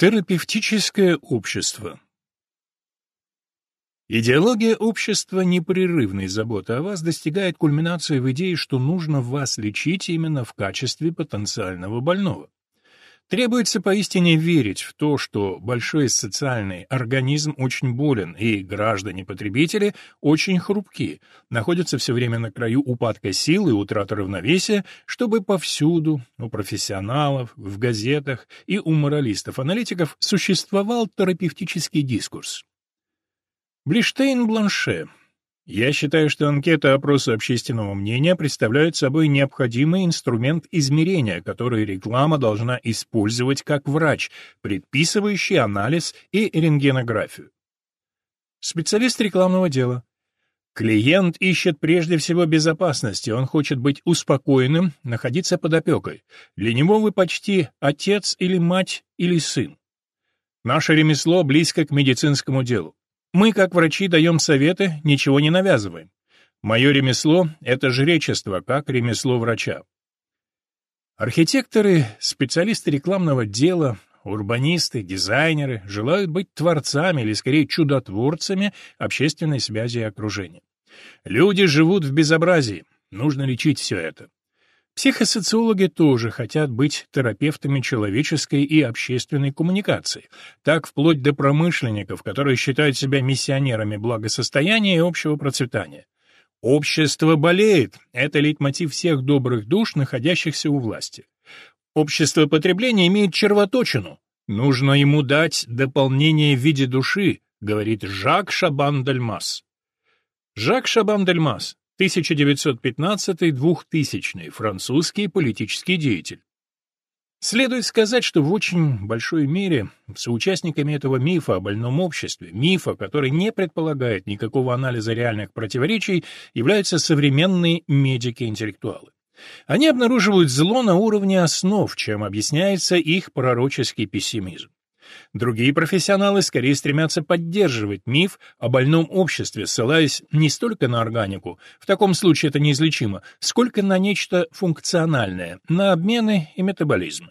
Терапевтическое общество Идеология общества непрерывной заботы о вас достигает кульминации в идее, что нужно вас лечить именно в качестве потенциального больного. Требуется поистине верить в то, что большой социальный организм очень болен, и граждане-потребители очень хрупки, находятся все время на краю упадка сил и утраты равновесия, чтобы повсюду, у профессионалов, в газетах и у моралистов-аналитиков существовал терапевтический дискурс. Блиштейн-Бланше я считаю, что анкета опроса общественного мнения представляет собой необходимый инструмент измерения, который реклама должна использовать как врач, предписывающий анализ и рентгенографию. Специалист рекламного дела. Клиент ищет прежде всего безопасности, он хочет быть успокоенным, находиться под опекой. Для него вы почти отец или мать или сын. Наше ремесло близко к медицинскому делу. Мы, как врачи, даем советы, ничего не навязываем. Мое ремесло — это жречество, как ремесло врача. Архитекторы, специалисты рекламного дела, урбанисты, дизайнеры желают быть творцами или, скорее, чудотворцами общественной связи и окружения. Люди живут в безобразии, нужно лечить все это. Психосоциологи тоже хотят быть терапевтами человеческой и общественной коммуникации, так вплоть до промышленников, которые считают себя миссионерами благосостояния и общего процветания. Общество болеет — это лейтмотив всех добрых душ, находящихся у власти. Общество потребления имеет червоточину. Нужно ему дать дополнение в виде души, говорит Жак Шабан-Дальмас. Жак Шабан-Дальмас 1915-2000, французский политический деятель. Следует сказать, что в очень большой мере соучастниками этого мифа о больном обществе, мифа, который не предполагает никакого анализа реальных противоречий, являются современные медики-интеллектуалы. Они обнаруживают зло на уровне основ, чем объясняется их пророческий пессимизм. Другие профессионалы скорее стремятся поддерживать миф о больном обществе, ссылаясь не столько на органику, в таком случае это неизлечимо, сколько на нечто функциональное, на обмены и метаболизмы.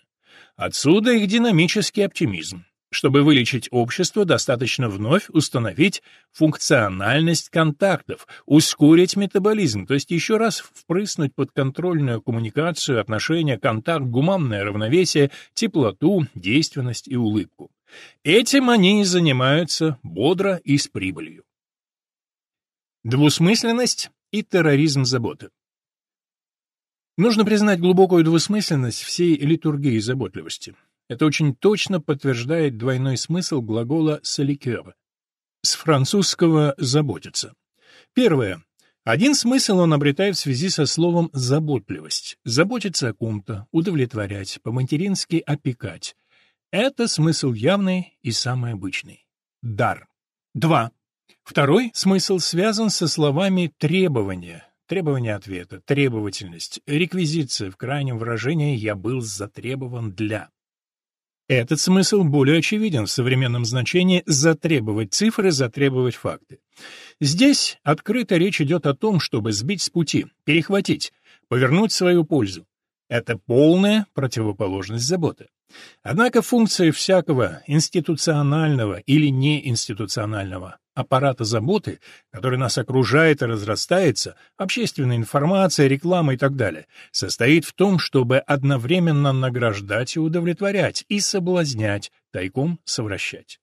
Отсюда их динамический оптимизм. Чтобы вылечить общество, достаточно вновь установить функциональность контактов, ускорить метаболизм, то есть еще раз впрыснуть под контрольную коммуникацию, отношения, контакт, гуманное равновесие, теплоту, действенность и улыбку. Этим они и занимаются бодро и с прибылью. Двусмысленность и терроризм заботы. Нужно признать глубокую двусмысленность всей литургии заботливости. Это очень точно подтверждает двойной смысл глагола «соликер» с французского «заботиться». Первое. Один смысл он обретает в связи со словом «заботливость». Заботиться о ком-то, удовлетворять, по-матерински опекать. Это смысл явный и самый обычный. Дар. Два. Второй смысл связан со словами «требование», требование ответа, требовательность, реквизиция в крайнем выражении «я был затребован для». Этот смысл более очевиден в современном значении «затребовать цифры, затребовать факты». Здесь открыто речь идет о том, чтобы сбить с пути, перехватить, повернуть свою пользу. Это полная противоположность заботы. Однако функция всякого институционального или неинституционального аппарата заботы, который нас окружает и разрастается, общественная информация, реклама и так далее, состоит в том, чтобы одновременно награждать и удовлетворять, и соблазнять, тайком совращать.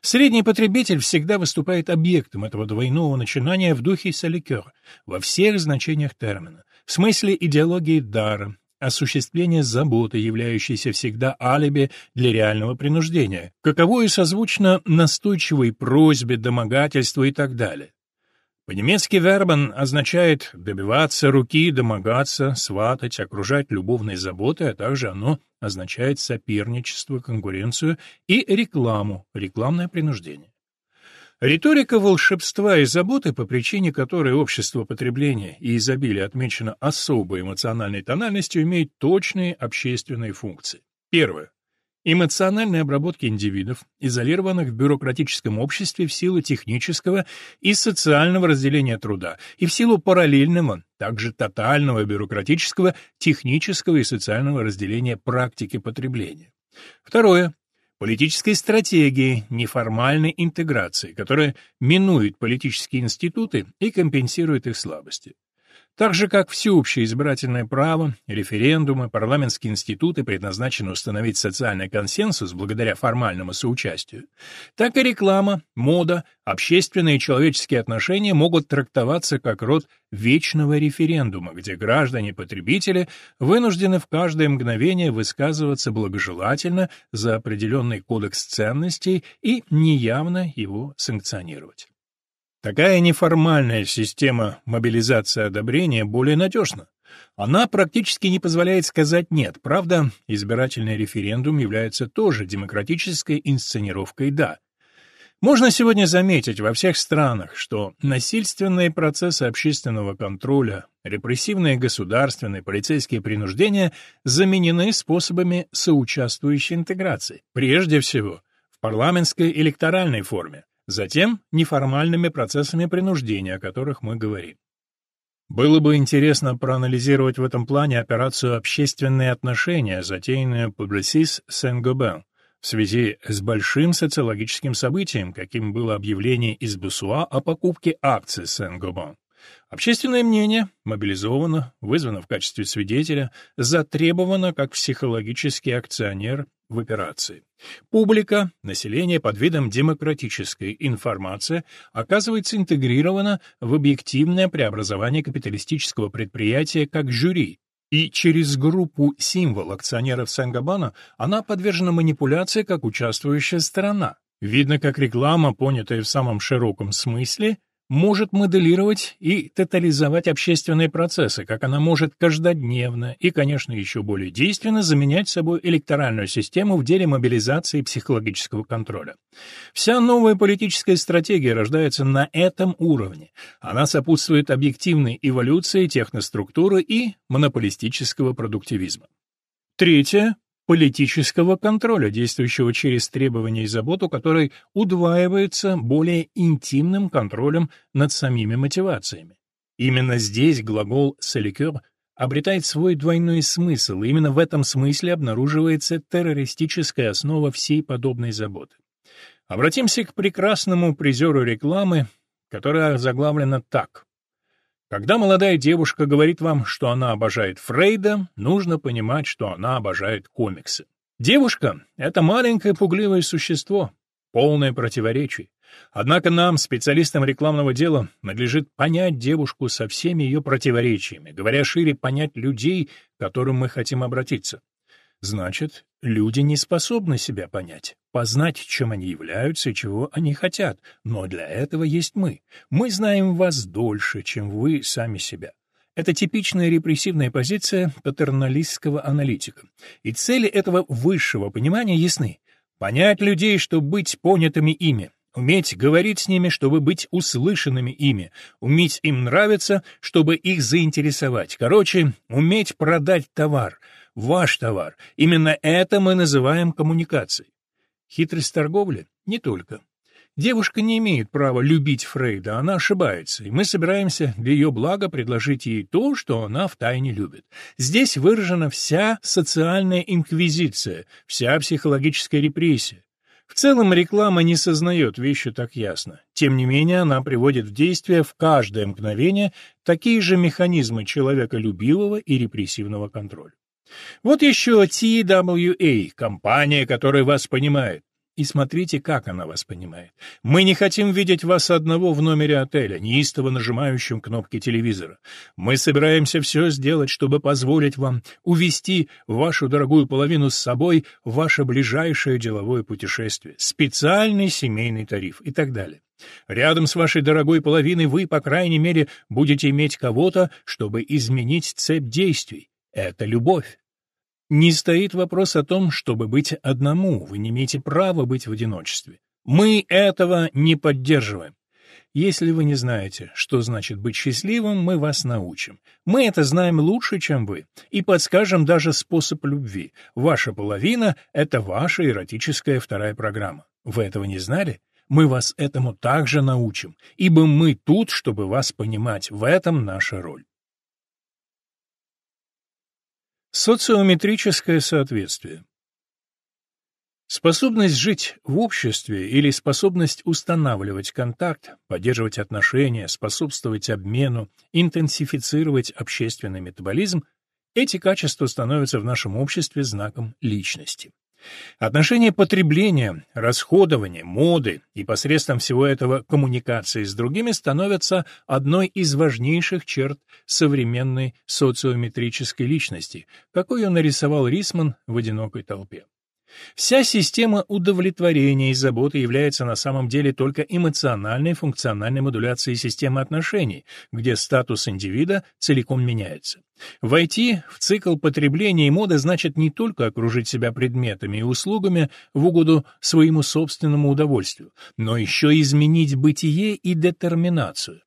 Средний потребитель всегда выступает объектом этого двойного начинания в духе Саликер во всех значениях термина, в смысле идеологии дара, осуществление заботы, являющейся всегда алиби для реального принуждения, каково и созвучно настойчивой просьбе, домогательству и так далее. По-немецки «вербен» означает добиваться руки, домогаться, сватать, окружать любовной заботой, а также оно означает соперничество, конкуренцию и рекламу, рекламное принуждение. Риторика волшебства и заботы, по причине которой общество потребления и изобилия отмечено особой эмоциональной тональностью, имеет точные общественные функции. Первое. Эмоциональной обработки индивидов, изолированных в бюрократическом обществе в силу технического и социального разделения труда и в силу параллельного, также тотального бюрократического, технического и социального разделения практики потребления. Второе политической стратегии неформальной интеграции, которая минует политические институты и компенсирует их слабости. Так же, как всеобщее избирательное право, референдумы, парламентские институты предназначены установить социальный консенсус благодаря формальному соучастию, так и реклама, мода, общественные и человеческие отношения могут трактоваться как род вечного референдума, где граждане-потребители вынуждены в каждое мгновение высказываться благожелательно за определенный кодекс ценностей и неявно его санкционировать. Такая неформальная система мобилизации одобрения более надежна. Она практически не позволяет сказать «нет». Правда, избирательный референдум является тоже демократической инсценировкой «да». Можно сегодня заметить во всех странах, что насильственные процессы общественного контроля, репрессивные государственные, полицейские принуждения заменены способами соучаствующей интеграции. Прежде всего, в парламентской электоральной форме. Затем неформальными процессами принуждения, о которых мы говорим. Было бы интересно проанализировать в этом плане операцию «Общественные отношения», затеянную Publicis Saint-Gobain, в связи с большим социологическим событием, каким было объявление из Бусуа о покупке акций Сен-Гобан. Общественное мнение мобилизовано, вызвано в качестве свидетеля, затребовано как психологический акционер в операции. Публика, население под видом демократической информации оказывается интегрирована в объективное преобразование капиталистического предприятия как жюри, и через группу символ акционеров Сен-Габана она подвержена манипуляции как участвующая сторона. Видно, как реклама, понятая в самом широком смысле, может моделировать и тотализовать общественные процессы, как она может каждодневно и, конечно, еще более действенно заменять собой электоральную систему в деле мобилизации психологического контроля. Вся новая политическая стратегия рождается на этом уровне. Она сопутствует объективной эволюции техноструктуры и монополистического продуктивизма. Третье политического контроля, действующего через требования и заботу, который удваивается более интимным контролем над самими мотивациями. Именно здесь глагол «селикер» обретает свой двойной смысл, и именно в этом смысле обнаруживается террористическая основа всей подобной заботы. Обратимся к прекрасному призеру рекламы, которая заглавлена так. Когда молодая девушка говорит вам, что она обожает Фрейда, нужно понимать, что она обожает комиксы. Девушка — это маленькое пугливое существо, полное противоречий. Однако нам, специалистам рекламного дела, надлежит понять девушку со всеми ее противоречиями, говоря шире, понять людей, к которым мы хотим обратиться. Значит, люди не способны себя понять, познать, чем они являются и чего они хотят, но для этого есть мы. Мы знаем вас дольше, чем вы сами себя. Это типичная репрессивная позиция патерналистского аналитика. И цели этого высшего понимания ясны. Понять людей, чтобы быть понятыми ими, уметь говорить с ними, чтобы быть услышанными ими, уметь им нравиться, чтобы их заинтересовать. Короче, уметь продать товар — ваш товар. Именно это мы называем коммуникацией. Хитрость торговли? Не только. Девушка не имеет права любить Фрейда, она ошибается, и мы собираемся для ее блага предложить ей то, что она втайне любит. Здесь выражена вся социальная инквизиция, вся психологическая репрессия. В целом реклама не сознает вещи так ясно. Тем не менее, она приводит в действие в каждое мгновение такие же механизмы человеколюбивого и репрессивного контроля. Вот еще TWA, компания, которая вас понимает. И смотрите, как она вас понимает. Мы не хотим видеть вас одного в номере отеля, неистово нажимающим кнопки телевизора. Мы собираемся все сделать, чтобы позволить вам увести вашу дорогую половину с собой в ваше ближайшее деловое путешествие, специальный семейный тариф и так далее. Рядом с вашей дорогой половиной вы, по крайней мере, будете иметь кого-то, чтобы изменить цепь действий. Это любовь. Не стоит вопрос о том, чтобы быть одному, вы не имеете права быть в одиночестве. Мы этого не поддерживаем. Если вы не знаете, что значит быть счастливым, мы вас научим. Мы это знаем лучше, чем вы, и подскажем даже способ любви. Ваша половина — это ваша эротическая вторая программа. Вы этого не знали? Мы вас этому также научим, ибо мы тут, чтобы вас понимать, в этом наша роль. Социометрическое соответствие. Способность жить в обществе или способность устанавливать контакт, поддерживать отношения, способствовать обмену, интенсифицировать общественный метаболизм – эти качества становятся в нашем обществе знаком личности. Отношение потребления, расходования, моды и посредством всего этого коммуникации с другими становятся одной из важнейших черт современной социометрической личности, какой он нарисовал Рисман в «Одинокой толпе». Вся система удовлетворения и заботы является на самом деле только эмоциональной функциональной модуляцией системы отношений, где статус индивида целиком меняется. Войти в цикл потребления и моды значит не только окружить себя предметами и услугами в угоду своему собственному удовольствию, но еще изменить бытие и детерминацию.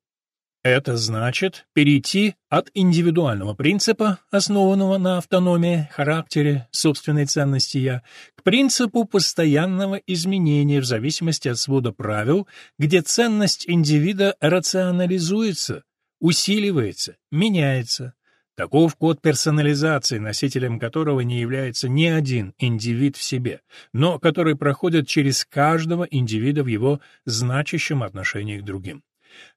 Это значит перейти от индивидуального принципа, основанного на автономии, характере, собственной ценности «я», к принципу постоянного изменения в зависимости от свода правил, где ценность индивида рационализуется, усиливается, меняется. Таков код персонализации, носителем которого не является ни один индивид в себе, но который проходит через каждого индивида в его значащем отношении к другим.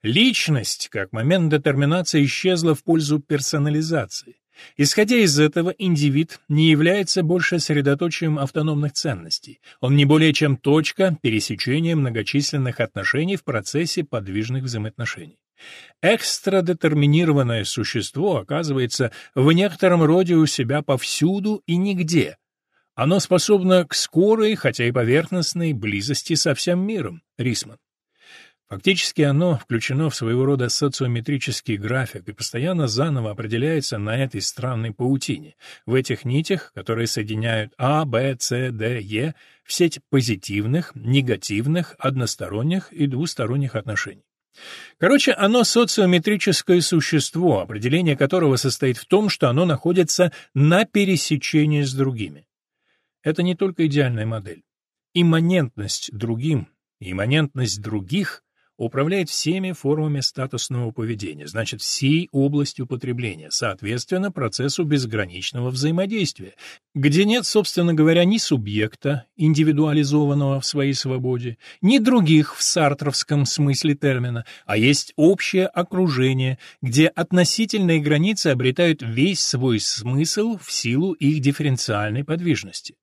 Личность, как момент детерминации, исчезла в пользу персонализации. Исходя из этого, индивид не является больше средоточием автономных ценностей. Он не более чем точка пересечения многочисленных отношений в процессе подвижных взаимоотношений. Экстрадетерминированное существо оказывается в некотором роде у себя повсюду и нигде. Оно способно к скорой, хотя и поверхностной, близости со всем миром, Рисман. Фактически оно включено в своего рода социометрический график и постоянно заново определяется на этой странной паутине, в этих нитях, которые соединяют А, Б, С, Д, Е, в сеть позитивных, негативных, односторонних и двусторонних отношений. Короче, оно социометрическое существо, определение которого состоит в том, что оно находится на пересечении с другими. Это не только идеальная модель. Имманентность другим, имманентность других управляет всеми формами статусного поведения, значит, всей областью потребления, соответственно, процессу безграничного взаимодействия, где нет, собственно говоря, ни субъекта, индивидуализованного в своей свободе, ни других в сартровском смысле термина, а есть общее окружение, где относительные границы обретают весь свой смысл в силу их дифференциальной подвижности.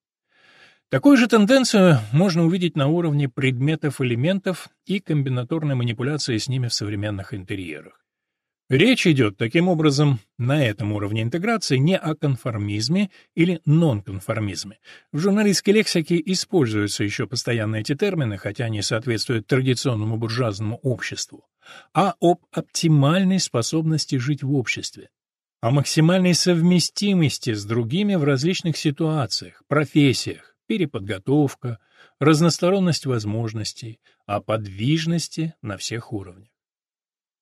Такую же тенденцию можно увидеть на уровне предметов-элементов и комбинаторной манипуляции с ними в современных интерьерах. Речь идет, таким образом, на этом уровне интеграции не о конформизме или нонконформизме. В журналистской лексике используются еще постоянно эти термины, хотя они соответствуют традиционному буржуазному обществу, а об оптимальной способности жить в обществе, о максимальной совместимости с другими в различных ситуациях, профессиях, переподготовка, разносторонность возможностей, а подвижности на всех уровнях.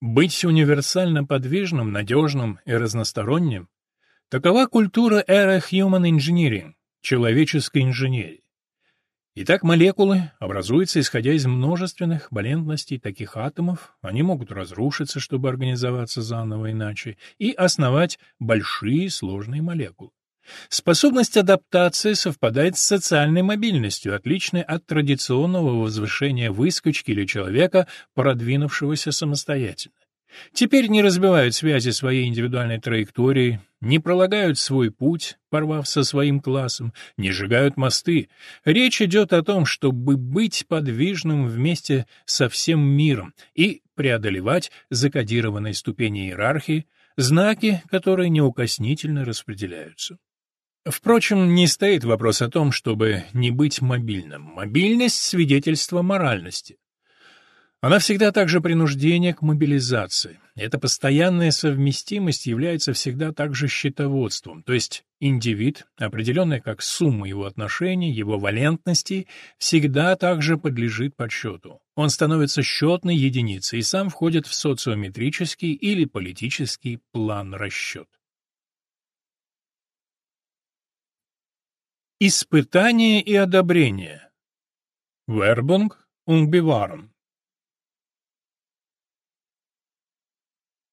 Быть универсально подвижным, надежным и разносторонним – такова культура эры Human Engineering, человеческой инженерии. Итак, молекулы образуются, исходя из множественных валентностей таких атомов, они могут разрушиться, чтобы организоваться заново иначе, и основать большие сложные молекулы. Способность адаптации совпадает с социальной мобильностью, отличной от традиционного возвышения выскочки или человека, продвинувшегося самостоятельно. Теперь не разбивают связи своей индивидуальной траектории, не пролагают свой путь, порвав со своим классом, не сжигают мосты. Речь идет о том, чтобы быть подвижным вместе со всем миром и преодолевать закодированные ступени иерархии, знаки, которые неукоснительно распределяются. Впрочем, не стоит вопрос о том, чтобы не быть мобильным. Мобильность — свидетельство моральности. Она всегда также принуждение к мобилизации. Эта постоянная совместимость является всегда также счетоводством, то есть индивид, определенный как сумма его отношений, его валентности, всегда также подлежит подсчету. Он становится счетной единицей и сам входит в социометрический или политический план расчет. Испытание и одобрение. Und Bewahrung.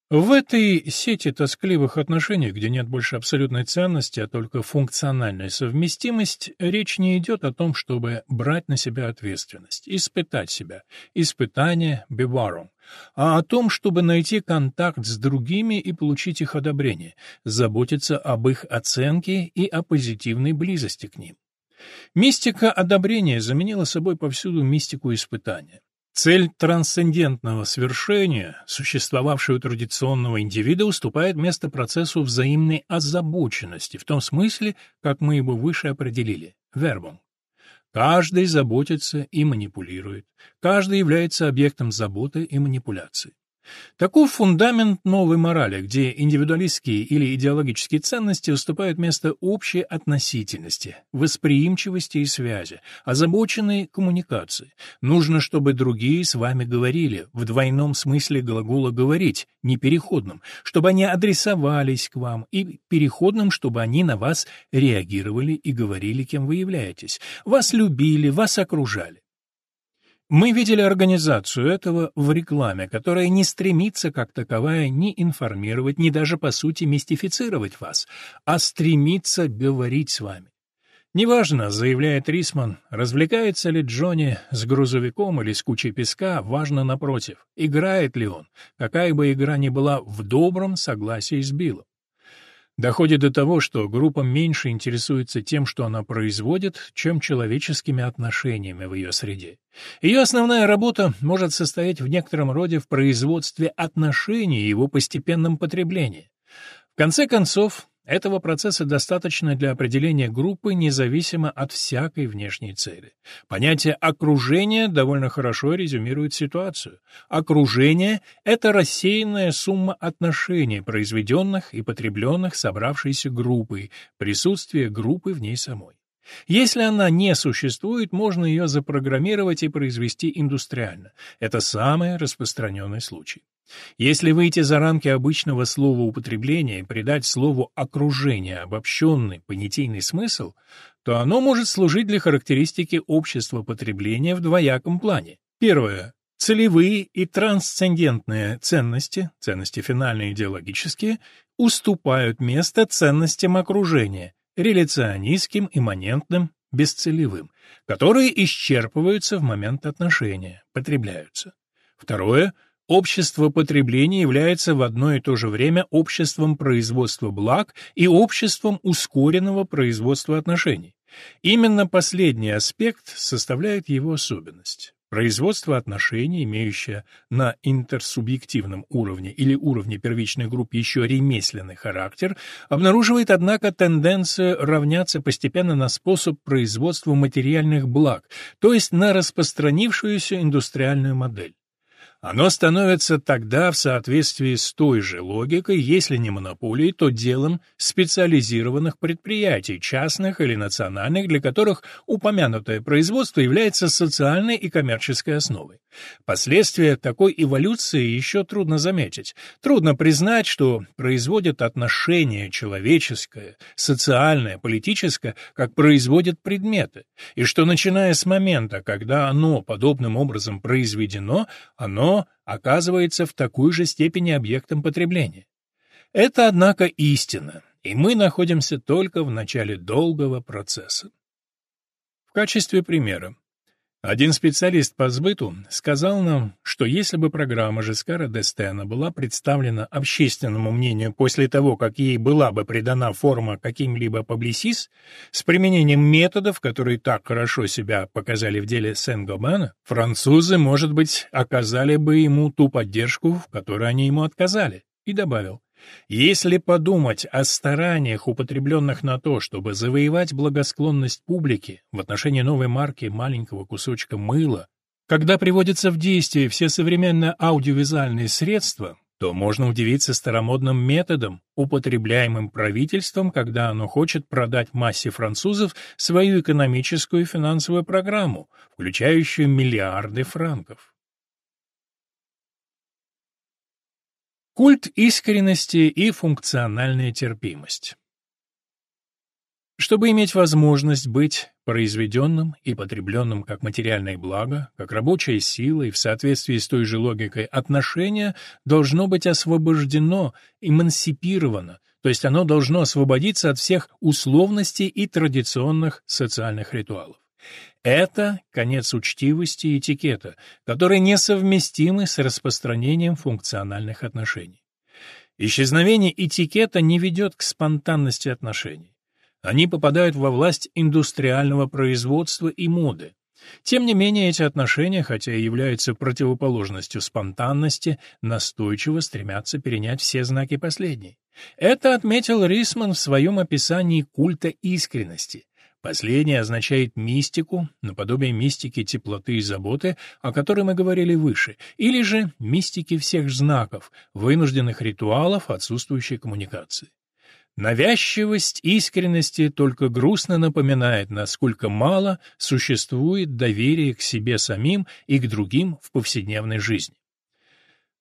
В этой сети тоскливых отношений, где нет больше абсолютной ценности, а только функциональная совместимость, речь не идет о том, чтобы брать на себя ответственность, испытать себя, испытание биварум, а о том, чтобы найти контакт с другими и получить их одобрение, заботиться об их оценке и о позитивной близости к ним. Мистика одобрения заменила собой повсюду мистику испытания. Цель трансцендентного свершения, существовавшего у традиционного индивида, уступает место процессу взаимной озабоченности, в том смысле, как мы его выше определили, вербом. Каждый заботится и манипулирует, каждый является объектом заботы и манипуляции. Таков фундамент новой морали, где индивидуалистские или идеологические ценности уступают место общей относительности, восприимчивости и связи, озабоченной коммуникации. Нужно, чтобы другие с вами говорили, в двойном смысле глагола «говорить», не переходном, чтобы они адресовались к вам, и переходным, чтобы они на вас реагировали и говорили, кем вы являетесь, вас любили, вас окружали. Мы видели организацию этого в рекламе, которая не стремится как таковая ни информировать, ни даже по сути мистифицировать вас, а стремится говорить с вами. Неважно, заявляет Рисман, развлекается ли Джонни с грузовиком или с кучей песка, важно напротив, играет ли он, какая бы игра ни была в добром согласии с Биллом. Доходит до того, что группа меньше интересуется тем, что она производит, чем человеческими отношениями в ее среде. Ее основная работа может состоять в некотором роде в производстве отношений и его постепенном потреблении. В конце концов, этого процесса достаточно для определения группы независимо от всякой внешней цели. Понятие окружения довольно хорошо резюмирует ситуацию. Окружение — это рассеянная сумма отношений, произведенных и потребленных собравшейся группой, присутствие группы в ней самой. Если она не существует, можно ее запрограммировать и произвести индустриально. Это самый распространенный случай. Если выйти за рамки обычного слова употребления и придать слову «окружение» обобщенный понятийный смысл, то оно может служить для характеристики общества потребления в двояком плане. Первое. Целевые и трансцендентные ценности, ценности финальные идеологические, уступают место ценностям окружения, реляционистским, имманентным, бесцелевым, которые исчерпываются в момент отношения, потребляются. Второе — Общество потребления является в одно и то же время обществом производства благ и обществом ускоренного производства отношений. Именно последний аспект составляет его особенность. Производство отношений, имеющее на интерсубъективном уровне или уровне первичной группы еще ремесленный характер, обнаруживает, однако, тенденцию равняться постепенно на способ производства материальных благ, то есть на распространившуюся индустриальную модель. Оно становится тогда в соответствии с той же логикой, если не монополией, то делом специализированных предприятий, частных или национальных, для которых упомянутое производство является социальной и коммерческой основой. Последствия такой эволюции еще трудно заметить. Трудно признать, что производит отношение человеческое, социальное, политическое, как производит предметы, и что начиная с момента, когда оно подобным образом произведено, оно оказывается в такой же степени объектом потребления. Это, однако, истина, и мы находимся только в начале долгого процесса. В качестве примера один специалист по сбыту сказал нам, что если бы программа Жескара Дестена была представлена общественному мнению после того, как ей была бы придана форма каким-либо публисис, с применением методов, которые так хорошо себя показали в деле Сен-Гобана, французы, может быть, оказали бы ему ту поддержку, в которой они ему отказали, и добавил, если подумать о стараниях, употребленных на то, чтобы завоевать благосклонность публики в отношении новой марки маленького кусочка мыла, когда приводятся в действие все современные аудиовизуальные средства, то можно удивиться старомодным методом, употребляемым правительством, когда оно хочет продать массе французов свою экономическую и финансовую программу, включающую миллиарды франков. Культ искренности и функциональная терпимость. Чтобы иметь возможность быть произведенным и потребленным как материальное благо, как рабочая сила и в соответствии с той же логикой отношения должно быть освобождено, эмансипировано, то есть оно должно освободиться от всех условностей и традиционных социальных ритуалов. Это конец учтивости и этикета, которые несовместимы с распространением функциональных отношений. Исчезновение этикета не ведет к спонтанности отношений. Они попадают во власть индустриального производства и моды. Тем не менее, эти отношения, хотя и являются противоположностью спонтанности, настойчиво стремятся перенять все знаки последней. Это отметил Рисман в своем описании культа искренности. Последнее означает мистику, наподобие мистики теплоты и заботы, о которой мы говорили выше, или же мистики всех знаков, вынужденных ритуалов, отсутствующей коммуникации. Навязчивость искренности только грустно напоминает, насколько мало существует доверия к себе самим и к другим в повседневной жизни.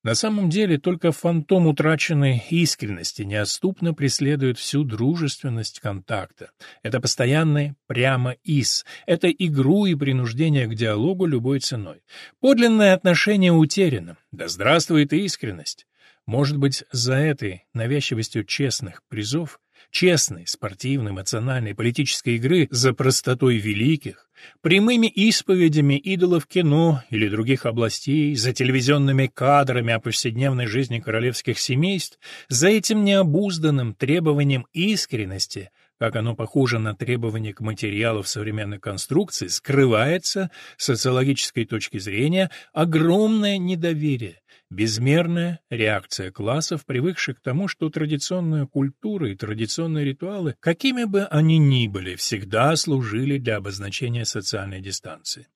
На самом деле только фантом утраченной искренности неотступно преследует всю дружественность контакта. Это постоянное прямо из, это игру и принуждение к диалогу любой ценой. Подлинное отношение утеряно. Да здравствует искренность! Может быть, за этой навязчивостью честных призов, честной, спортивной, эмоциональной, политической игры за простотой великих, прямыми исповедями идолов кино или других областей, за телевизионными кадрами о повседневной жизни королевских семейств, за этим необузданным требованием искренности, как оно похоже на требование к материалу в современной конструкции, скрывается, с социологической точки зрения, огромное недоверие, Безмерная реакция классов, привыкших к тому, что традиционная культура и традиционные ритуалы, какими бы они ни были, всегда служили для обозначения социальной дистанции.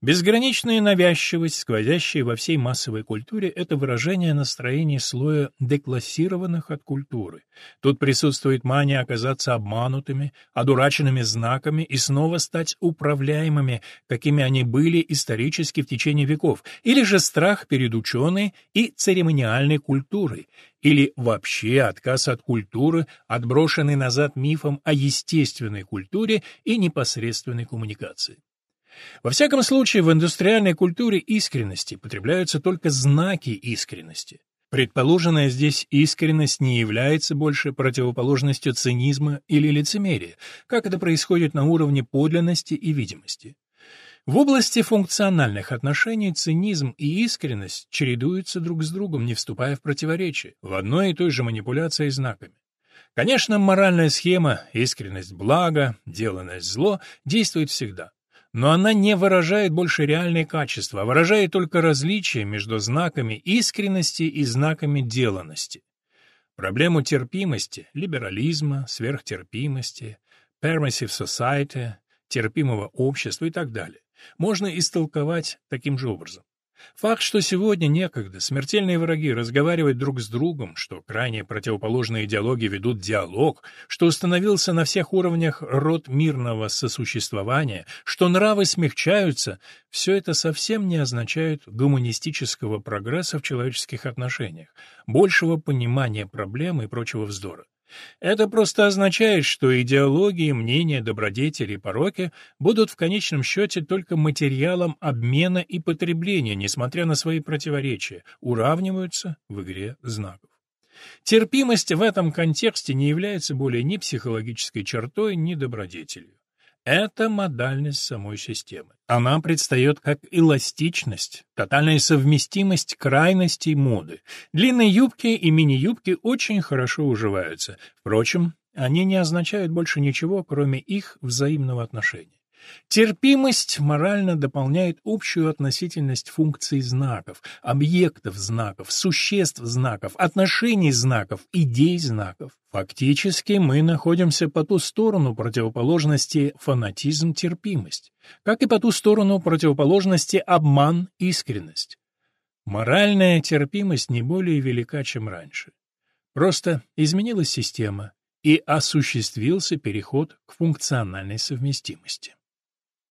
Безграничная навязчивость, сквозящая во всей массовой культуре, это выражение настроений слоя деклассированных от культуры. Тут присутствует мания оказаться обманутыми, одураченными знаками и снова стать управляемыми, какими они были исторически в течение веков, или же страх перед ученой и церемониальной культурой, или вообще отказ от культуры, отброшенный назад мифом о естественной культуре и непосредственной коммуникации. Во всяком случае, в индустриальной культуре искренности потребляются только знаки искренности. Предположенная здесь искренность не является больше противоположностью цинизма или лицемерия, как это происходит на уровне подлинности и видимости. В области функциональных отношений цинизм и искренность чередуются друг с другом, не вступая в противоречие, в одной и той же манипуляции знаками. Конечно, моральная схема «искренность благо», «деланность зло» действует всегда но она не выражает больше реальные качества, а выражает только различия между знаками искренности и знаками деланности. Проблему терпимости, либерализма, сверхтерпимости, permissive society, терпимого общества и так далее можно истолковать таким же образом. Факт, что сегодня некогда смертельные враги разговаривают друг с другом, что крайне противоположные идеологии ведут диалог, что установился на всех уровнях род мирного сосуществования, что нравы смягчаются, все это совсем не означает гуманистического прогресса в человеческих отношениях, большего понимания проблемы и прочего вздора. Это просто означает, что идеологии, мнения, добродетели и пороки будут в конечном счете только материалом обмена и потребления, несмотря на свои противоречия, уравниваются в игре знаков. Терпимость в этом контексте не является более ни психологической чертой, ни добродетелью. Это модальность самой системы. Она предстает как эластичность, тотальная совместимость крайностей моды. Длинные юбки и мини-юбки очень хорошо уживаются. Впрочем, они не означают больше ничего, кроме их взаимного отношения. Терпимость морально дополняет общую относительность функций знаков, объектов знаков, существ знаков, отношений знаков, идей знаков. Фактически мы находимся по ту сторону противоположности фанатизм-терпимость, как и по ту сторону противоположности обман-искренность. Моральная терпимость не более велика, чем раньше. Просто изменилась система, и осуществился переход к функциональной совместимости.